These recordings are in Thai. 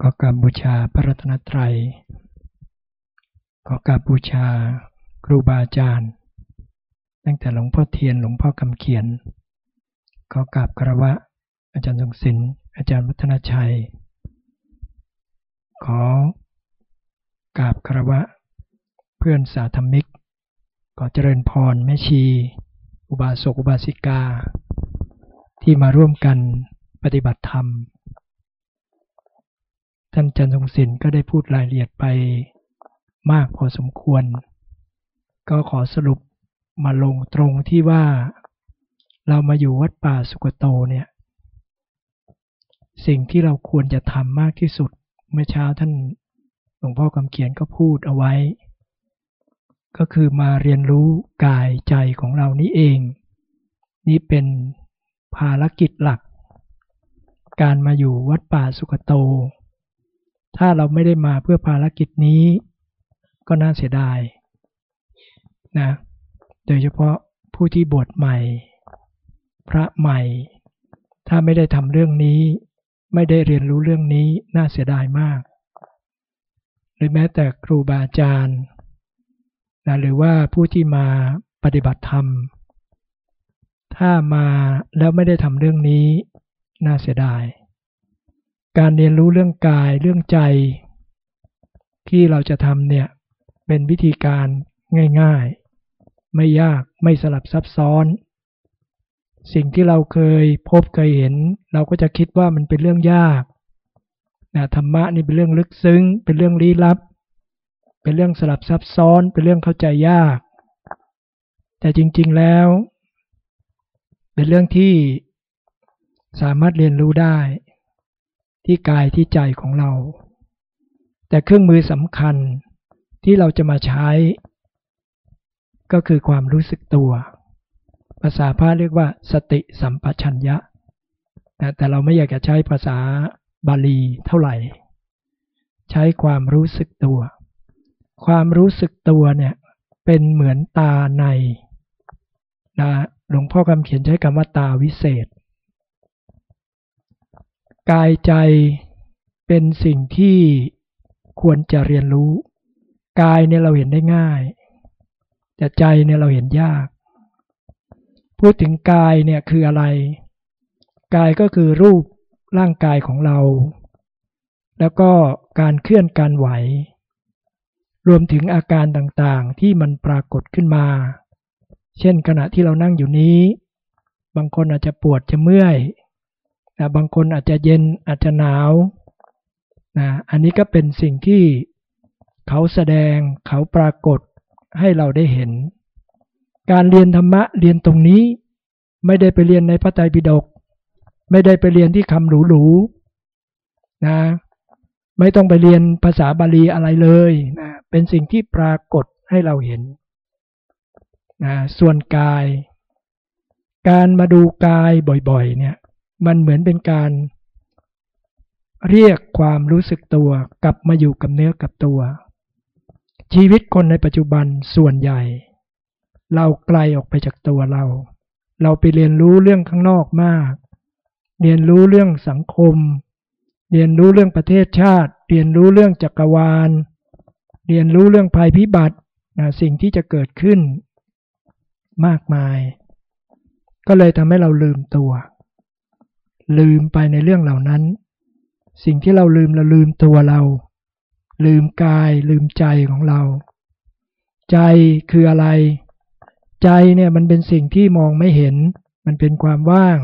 ขอกราบบูชาพระรัตนตรัย ขอกราบบูชาครูบาอาจารย์ ตั้งแต่หลวงพ่อเทียนหลวงพ่อคำเขียน ขอกราบครวะ อาจารย์ทรงศิลป์อาจารย์วัฒนชัย ขอกราบครวะ เพื่อนสาธมิก ขอเจริญพรแม่ชี อุบาสกอุบาสิกา ที่มาร่วมกันปฏิบัติธรรม ท่านจันทรงศิลป์ก็ได้พูดรายละเอียดไปมากพอสมควร ก็ขอสรุปมาลงตรงที่ว่าเรามาอยู่วัดป่าสุกโตเนี่ย สิ่งที่เราควรจะทำมากที่สุด เมื่อเช้าท่านหลวงพ่อคำเขียนก็พูดเอาไว้ ก็คือมาเรียนรู้กายใจของเรานี่เอง นี่เป็นภารกิจหลัก การมาอยู่วัดป่าสุกโต ถ้าเราไม่ได้มาเพื่อภารกิจนี้ ก็น่าเสียดายนะโดยเฉพาะผู้ที่บวชใหม่ พระใหม่ ถ้าไม่ได้ทำเรื่องนี้ ไม่ได้เรียนรู้เรื่องนี้น่าเสียดายมาก หรือแม้แต่ครูบาอาจารย์นะหรือว่าผู้ที่มาปฏิบัติธรรม ถ้ามาแล้วไม่ได้ทำเรื่องนี้น่าเสียดาย การเรียนรู้เรื่องกายเรื่องใจ ที่เราจะทำเนี่ยเป็นวิธีการง่ายๆ ไม่ยากไม่สลับซับซ้อน สิ่งที่เราเคยพบเคยเห็น เราก็จะคิดว่ามันเป็นเรื่องยากนะธรรมะนี่เป็นเรื่องลึกซึ้ง เป็นเรื่องลี้ลับ เป็นเรื่องสลับซับซ้อน เป็นเรื่องเข้าใจยาก แต่จริงๆแล้ว เป็นเรื่องที่สามารถเรียนรู้ได้ ที่กายที่ใจของเรา แต่เครื่องมือสำคัญที่เราจะมาใช้ ก็คือความรู้สึกตัว ภาษาพระเรียกว่าสติสัมปชัญญะนะแต่เราไม่อยากจะใช้ภาษาบาลีเท่าไหร่ ใช้ความรู้สึกตัว ความรู้สึกตัวเนี่ยเป็นเหมือนตาในนะหลวงพ่อคำเขียนใช้คำว่าตาวิเศษ กายใจเป็นสิ่งที่ควรจะเรียนรู้ กายเนี่ยเราเห็นได้ง่าย แต่ใจเนี่ยเราเห็นยาก พูดถึงกายเนี่ยคืออะไร กายก็คือรูปร่างกายของเรา แล้วก็การเคลื่อนการไหว รวมถึงอาการต่างๆที่มันปรากฏขึ้นมา เช่นขณะที่เรานั่งอยู่นี้ บางคนอาจจะปวดจะเมื่อย นะบางคนอาจจะเย็นอาจจะหนาวนะอันนี้ก็เป็นสิ่งที่เขาแสดงเขาปรากฏให้เราได้เห็น การเรียนธรรมะเรียนตรงนี้ไม่ได้ไปเรียนในพระไตรปิฎกไม่ได้ไปเรียนที่คำหรูๆนะไม่ต้องไปเรียนภาษาบาลีอะไรเลยนะเป็นสิ่งที่ปรากฏให้เราเห็นนะส่วนกาย การมาดูกายบ่อยๆเนี่ย มันเหมือนเป็นการเรียกความรู้สึกตัวกลับมาอยู่กับเนื้อกับตัว ชีวิตคนในปัจจุบันส่วนใหญ่ เราไกลออกไปจากตัวเรา เราไปเรียนรู้เรื่องข้างนอกมาก เรียนรู้เรื่องสังคม เรียนรู้เรื่องประเทศชาติ เรียนรู้เรื่องจักรวาล เรียนรู้เรื่องภัยพิบัติสิ่งที่จะเกิดขึ้นมากมาย ก็เลยทำให้เราลืมตัว ลืมไปในเรื่องเหล่านั้น สิ่งที่เราลืมเราลืมตัวเรา ลืมกาย ลืมใจของเรา ใจคืออะไร ใจเนี่ยมันเป็นสิ่งที่มองไม่เห็น มันเป็นความว่าง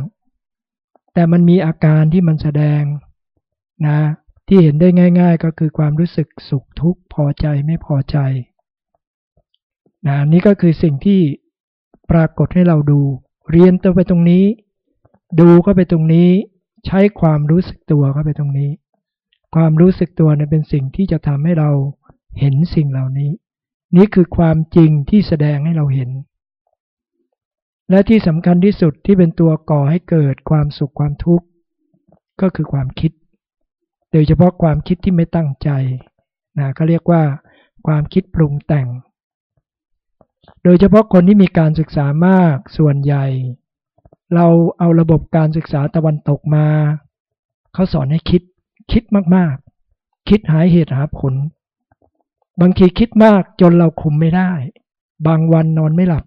แต่มันมีอาการที่มันแสดงนะที่เห็นได้ง่าย ๆ ก็คือความรู้สึกสุขทุกข์พอใจไม่พอใจนะนี่ก็คือสิ่งที่ปรากฏให้เราดู เรียนตัวไปตรงนี้ ดูเข้าไปตรงนี้ ใช้ความรู้สึกตัวเข้าไปตรงนี้ ความรู้สึกตัวเนี่ยเป็นสิ่งที่จะทำให้เราเห็นสิ่งเหล่านี้ นี่คือความจริงที่แสดงให้เราเห็น และที่สำคัญที่สุดที่เป็นตัวก่อให้เกิดความสุขความทุกข์ก็คือความคิด โดยเฉพาะความคิดที่ไม่ตั้งใจนะก็เรียกว่า ความคิดปรุงแต่ง โดยเฉพาะคนที่มีการศึกษามากส่วนใหญ่ เราเอาระบบการศึกษาตะวันตกมา เขาสอนให้คิด คิดมากๆ คิดหาเหตุหาผล บางทีคิดมากจนเราคุมไม่ได้ บางวันนอนไม่หลับ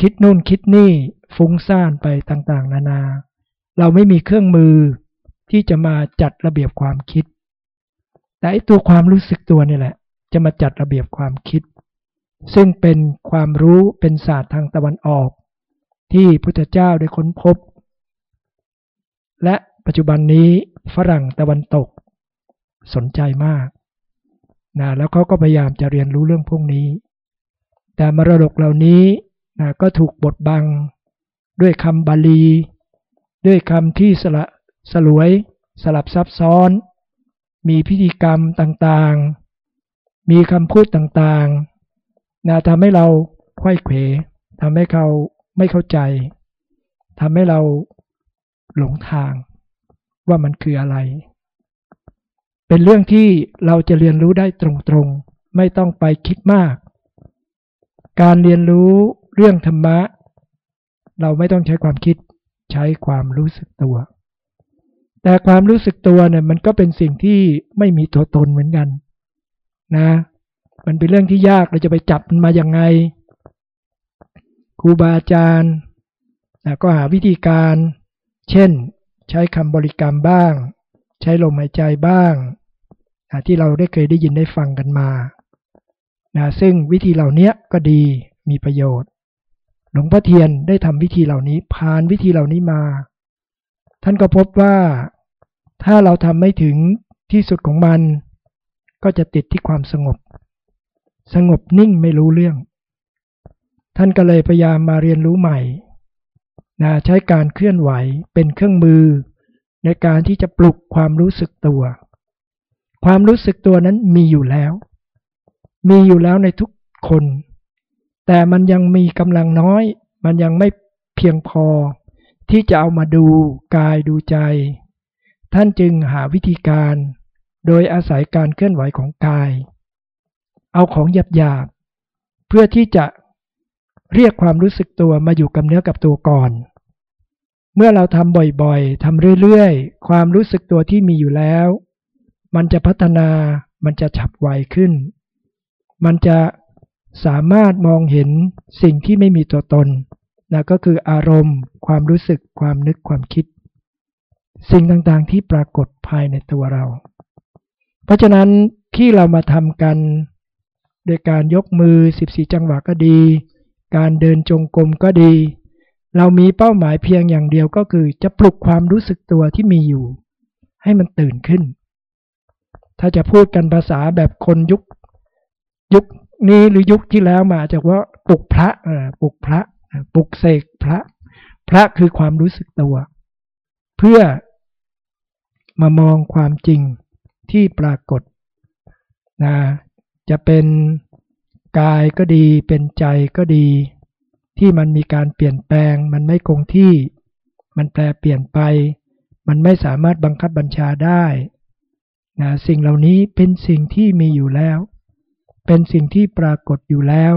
คิดนู่นคิดนี่ฟุ้งซ่านไปต่างๆ นานา เราไม่มีเครื่องมือที่จะมาจัดระเบียบความคิด แต่ไอตัวความรู้สึกตัวนี่แหละ จะมาจัดระเบียบความคิด ซึ่งเป็นความรู้เป็นศาสตร์ทางตะวันออก ที่พุทธเจ้าได้ค้นพบ และปัจจุบันนี้ฝรั่งตะวันตกสนใจมากนะแล้วเขาก็พยายามจะเรียนรู้เรื่องพวกนี้ แต่มรดกเหล่านี้นะก็ถูกบดบังด้วยคำบาลี ด้วยคำที่สละสลวยสลับซับซ้อน มีพิธีกรรมต่างๆ มีคำพูดต่างๆนะทำให้เราควยเขวทำให้เขา ไม่เข้าใจทำให้เราหลงทางว่ามันคืออะไร เป็นเรื่องที่เราจะเรียนรู้ได้ตรงๆ ไม่ต้องไปคิดมาก การเรียนรู้เรื่องธรรมะ เราไม่ต้องใช้ความคิดใช้ความรู้สึกตัว แต่ความรู้สึกตัวเนี่ยมันก็เป็นสิ่งที่ไม่มีตัวตนเหมือนกัน นะ มันเป็นเรื่องที่ยากเราจะไปจับมันมาอย่างไง รูบาอาจารย์ก็หาวิธีการ เช่น ใช้คำบริกรรมบ้าง ใช้ลมหายใจบ้างที่เราได้เคยได้ยินได้ฟังกันมานะซึ่งวิธีเหล่านี้ก็ดีมีประโยชน์ หลวงพ่อเทียนได้ทำวิธีเหล่านี้ผ่านวิธีเหล่านี้มา ท่านก็พบว่าถ้าเราทำไม่ถึงที่สุดของมัน ก็จะติดที่ความสงบ สงบนิ่งไม่รู้เรื่อง ท่านก็เลยพยายามมาเรียนรู้ใหม่นะใช้การเคลื่อนไหวเป็นเครื่องมือ ในการที่จะปลุกความรู้สึกตัว ความรู้สึกตัวนั้นมีอยู่แล้ว มีอยู่แล้วในทุกคน แต่มันยังมีกำลังน้อย มันยังไม่เพียงพอ ที่จะเอามาดูกายดูใจ ท่านจึงหาวิธีการ โดยอาศัยการเคลื่อนไหวของกาย เอาของหยาบๆเพื่อที่จะ เรียกความรู้สึกตัวมาอยู่กับเนื้อกับตัวก่อน เมื่อเราทำบ่อยๆทำเรื่อยๆ ความรู้สึกตัวที่มีอยู่แล้ว มันจะพัฒนา มันจะฉับไวขึ้น มันจะสามารถมองเห็นสิ่งที่ไม่มีตัวตนนะก็คืออารมณ์ ความรู้สึก ความนึก ความคิด สิ่งต่างๆที่ปรากฏภายในตัวเรา เพราะฉะนั้นที่เรามาทำกัน โดยการยกมือ 14 จังหวะก็ดี การเดินจงกรมก็ดี เรามีเป้าหมายเพียงอย่างเดียวก็คือจะปลุกความรู้สึกตัวที่มีอยู่ ให้มันตื่นขึ้น ถ้าจะพูดกันภาษาแบบคนยุค ยุคนี้หรือยุคที่แล้วมาจากว่าปลุกพระปลุกพระปลุกเสกพระ พระคือความรู้สึกตัว เพื่อมามองความจริงที่ปรากฏนะจะเป็น กายก็ดีเป็นใจก็ดี ที่มันมีการเปลี่ยนแปลง มันไม่คงที่ มันแปลเปลี่ยนไป มันไม่สามารถบังคับบัญชาได้นะสิ่งเหล่านี้เป็นสิ่งที่มีอยู่แล้ว เป็นสิ่งที่ปรากฏอยู่แล้ว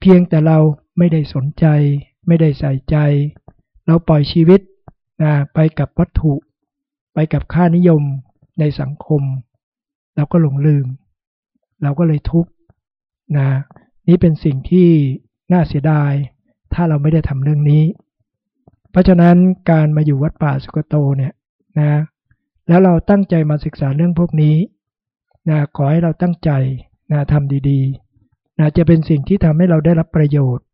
เพียงแต่เราไม่ได้สนใจ ไม่ได้ใส่ใจ เราปล่อยชีวิตนะไปกับวัตถุ ไปกับค่านิยมในสังคม เราก็หลงลืม เราก็เลยทุกข์ นะนี่เป็นสิ่งที่น่าเสียดาย ถ้าเราไม่ได้ทำเรื่องนี้ เพราะฉะนั้นการมาอยู่วัดป่าสุกโตเนี่ยนะแล้วเราตั้งใจมาศึกษาเรื่องพวกนี้นะขอให้เราตั้งใจนะทำดีๆนะจะเป็นสิ่งที่ทำให้เราได้รับประโยชน์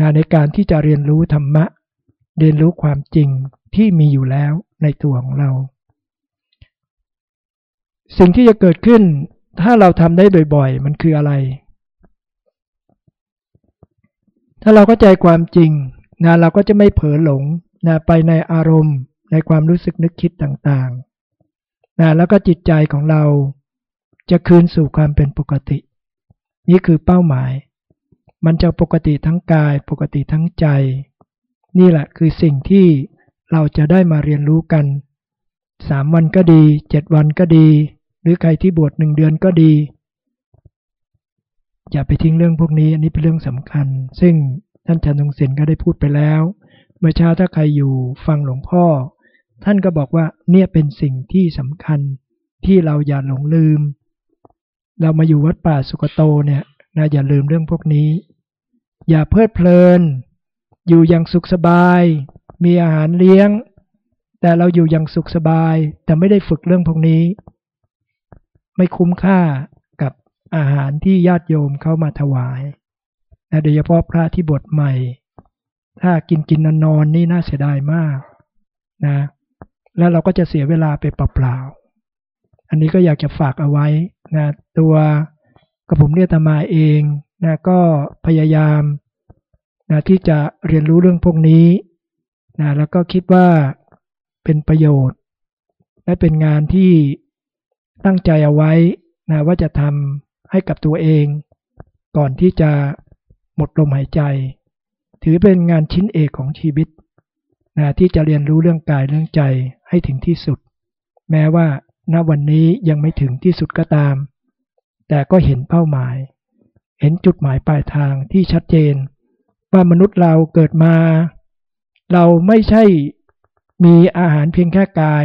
นะในการที่จะเรียนรู้ธรรมะ เรียนรู้ความจริงที่มีอยู่แล้วในตัวของเรา สิ่งที่จะเกิดขึ้นถ้าเราทำได้บ่อยๆ มันคืออะไร ถ้าเราเข้าใจความจริงนะเราก็จะไม่เผลอหลงนะไปในอารมณ์ ในความรู้สึกนึกคิดต่างๆนะแล้วก็จิตใจของเราจะคืนสู่ความเป็นปกติ นี่คือเป้าหมาย มันจะปกติทั้งกาย ปกติทั้งใจ นี่แหละคือสิ่งที่เราจะได้มาเรียนรู้กันสามวันก็ดีเจ็ดวันก็ดี หรือใครที่บวชหนึ่งเดือนก็ดี อย่าไปทิ้งเรื่องพวกนี้ อันนี้เป็นเรื่องสำคัญ ซึ่งท่านอาจารย์ทงศิลป์ก็ได้พูดไปแล้ว เมื่อเช้าถ้าใครอยู่ฟังหลวงพ่อ ท่านก็บอกว่าเนี่ยเป็นสิ่งที่สำคัญที่เราอย่าหลงลืม เรามาอยู่วัดป่าสุกโตเนี่ยนะอย่าลืมเรื่องพวกนี้ อย่าเพลิดเพลิน อยู่อย่างสุขสบาย มีอาหารเลี้ยง แต่เราอยู่อย่างสุขสบาย แต่ไม่ได้ฝึกเรื่องพวกนี้ ไม่คุ้มค่า อาหารที่ญาติโยมเข้ามาถวายนะโดยเฉพาะพระที่บวชใหม่ ถ้ากินกินนอนนอนนี่น่าเสียดายมากนะ แล้วเราก็จะเสียเวลาไปเปล่าๆอันนี้ก็อยากจะฝากเอาไว้นะตัวกระผมเรียตมาเองนะก็พยายามนะที่จะเรียนรู้เรื่องพวกนี้นะแล้วก็คิดว่าเป็นประโยชน์ และเป็นงานที่ตั้งใจเอาไว้นะว่าจะทำ ให้กับตัวเอง ก่อนที่จะหมดลมหายใจ ถือเป็นงานชิ้นเอกของชีวิตนะที่จะเรียนรู้เรื่องกายเรื่องใจให้ถึงที่สุด แม้ว่าณวันนี้ยังไม่ถึงที่สุดก็ตาม แต่ก็เห็นเป้าหมาย เห็นจุดหมายปลายทางที่ชัดเจน ว่ามนุษย์เราเกิดมา เราไม่ใช่มีอาหารเพียงแค่กาย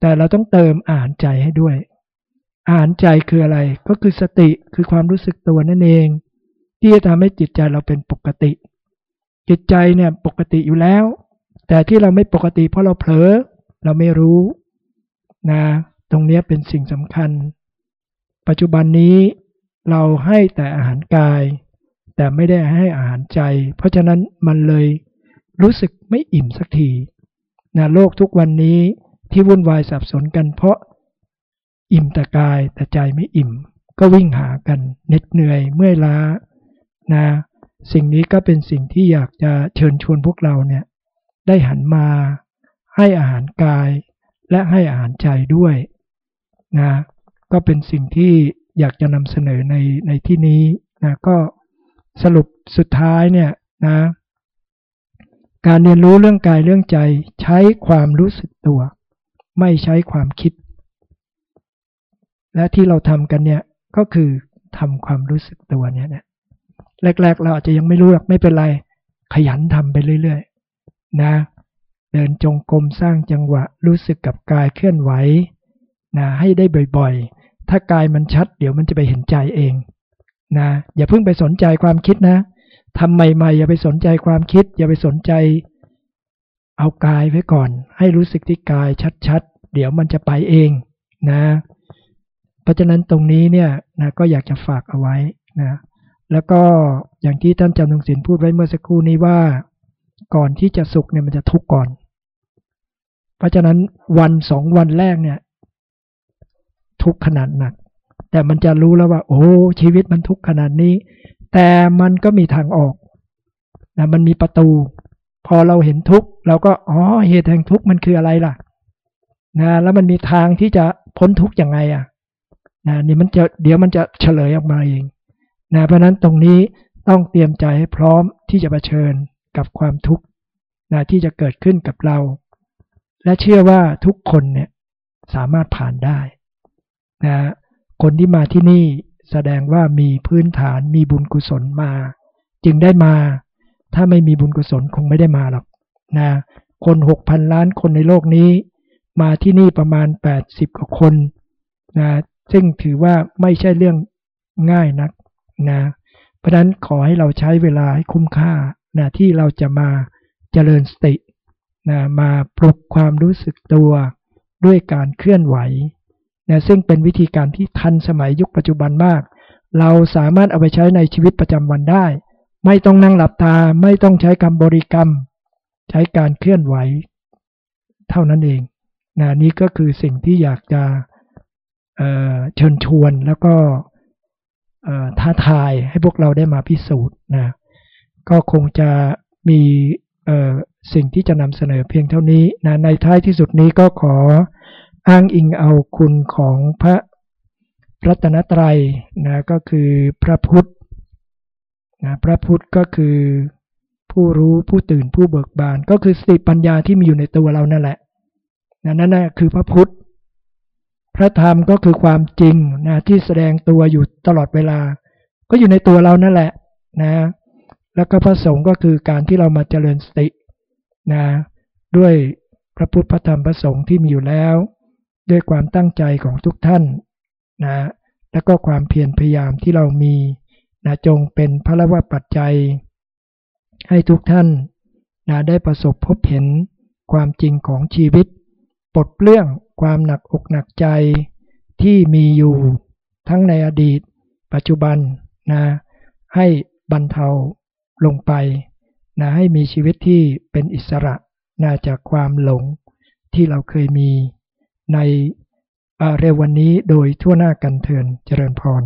แต่เราต้องเติมอาหารใจให้ด้วย อาหารใจคืออะไร ก็คือสติคือความรู้สึกตัวนั่นเอง ที่จะทำให้จิตใจเราเป็นปกติ จิตใจเนี่ยปกติอยู่แล้ว แต่ที่เราไม่ปกติ เพราะเราเผลอเราไม่รู้นะตรงนี้เป็นสิ่งสำคัญ ปัจจุบันนี้เราให้แต่อาหารกาย แต่ไม่ได้ให้อาหารใจ เพราะฉะนั้นมันเลยรู้สึกไม่อิ่มสักทีนะโลกทุกวันนี้ที่วุ่นวายสับสนกันเพราะ อิ่มแต่กายแต่ใจไม่อิ่ม ก็วิ่งหากันเหน็ดเหนื่อยเมื่อยล้านะสิ่งนี้ก็เป็นสิ่งที่อยากจะเชิญชวนพวกเราเนี่ยได้หันมาให้อาหารกายและให้อาหารใจด้วยนะก็เป็นสิ่งที่อยากจะนำเสนอในในที่นี้นะก็สรุปสุดท้ายเนี่ยนะการเรียนรู้เรื่องกายเรื่องใจใช้ความรู้สึกตัว ไม่ใช้ความคิด และที่เราทำกันเนี่ยก็คือทำความรู้สึกตัวเนี่ยนะแรก ๆ เราอาจจะยังไม่รู้หรอกไม่เป็นไร ขยันทำไปเรื่อยๆนะเดินจงกรมสร้างจังหวะรู้สึกกับกายเคลื่อนไหวนะให้ได้บ่อยๆ ถ้ากายมันชัด เดี๋ยวมันจะไปเห็นใจเองนะอย่าเพิ่งไปสนใจความคิดนะทำใหม่ๆอย่าไปสนใจความคิด อย่าไปสนใจ เอากายไว้ก่อน ให้รู้สึกที่กายชัดๆ เดี๋ยวมันจะไปเองนะ ราะฉะนั้นตรงนี้เนี่ยนะก็อยากจะฝากเอาไว้นะแล้วก็อย่างที่ท่านจำนงศิลพูดไว้เมื่อสักครู่นี้ว่าก่อนที่จะสุขเนี่ยมันจะทุกข์ก่อน เพราะฉะนั้นวันสองวันแรกเนี่ย ทุกข์ขนาดหนัก แต่มันจะรู้แล้วว่า โอ้ชีวิตมันทุกข์ขนาดนี้ แต่มันก็มีทางออกนะมันมีประตู พอเราเห็นทุกข์เราก็อ๋อเหตุแห่งทุกข์มันคืออะไรล่ะนะแล้วมันมีทางที่จะพ้นทุกข์ยังไงอะ นะนี่มันจะเดี๋ยวมันจะเฉลยออกมาเองนะเพราะนั้นตรงนี้ต้องเตรียมใจให้พร้อมที่จะะเผชิญกับความทุกข์นะที่จะเกิดขึ้นกับเรา และเชื่อว่าทุกคนเนี่ยสามารถผ่านได้นะคนที่มาที่นี่แสดงว่ามีพื้นฐานมีบุญกุศลมา จึงได้มา ถ้าไม่มีบุญกุศลคงไม่ได้มาหรอกนะคนหกพันล้านคนในโลกนี้ มาที่นี่ประมาณ80กว่าคนนะ ซึ่งถือว่าไม่ใช่เรื่องง่ายนักนะเพราะนั้นขอให้เราใช้เวลาให้คุ้มค่านะที่เราจะมาเจริญสตินะมาปลุกความรู้สึกตัวด้วยการเคลื่อนไหวนะซึ่งเป็นวิธีการที่ทันสมัยยุคปัจจุบันมาก เราสามารถเอาไปใช้ในชีวิตประจำวันได้ ไม่ต้องนั่งหลับตาไม่ต้องใช้คำบริกรรม ใช้การเคลื่อนไหว เท่านั้นเองนะนี่ก็คือสิ่งที่อยากจะ เชิญชวนแล้วก็ท้าทายให้พวกเราได้มาพิสูจน์นะก็คงจะมีสิ่งที่จะนำเสนอเพียงเท่านี้นะในท้ายที่สุดนี้ก็ขออ้างอิงเอาคุณของพระรัตนตรัยนะก็คือพระพุทธนะพระพุทธก็คือผู้รู้ผู้ตื่นผู้เบิกบาน ก็คือสติปัญญาที่มีอยู่ในตัวเรานั่นแหละนะนั่นนะคือพระพุทธ พระธรรมก็คือความจริงนะที่แสดงตัวอยู่ตลอดเวลา ก็อยู่ในตัวเรานั่นแหละนะแล้วก็พระสงฆ์ก็คือการที่เรามาเจริญสตินะด้วยพระพุทธพระธรรมพระสงฆ์ที่มีอยู่แล้ว ด้วยความตั้งใจของทุกท่านนะและก็ความเพียรพยายามที่เรามีนะจงเป็นพระละวปัจจัย ให้ทุกท่านนะได้ประสบพบเห็นความจริงของชีวิตปลดเปลื้อง ความหนักอกหนักใจที่มีอยู่ทั้งในอดีต ปัจจุบันนะให้บรรเทาลงไปนะให้มีชีวิตที่เป็นอิสระนะจากความหลงที่เราเคยมีในเร็ววันนี้โดยทั่วหน้ากันเทินเจริญพร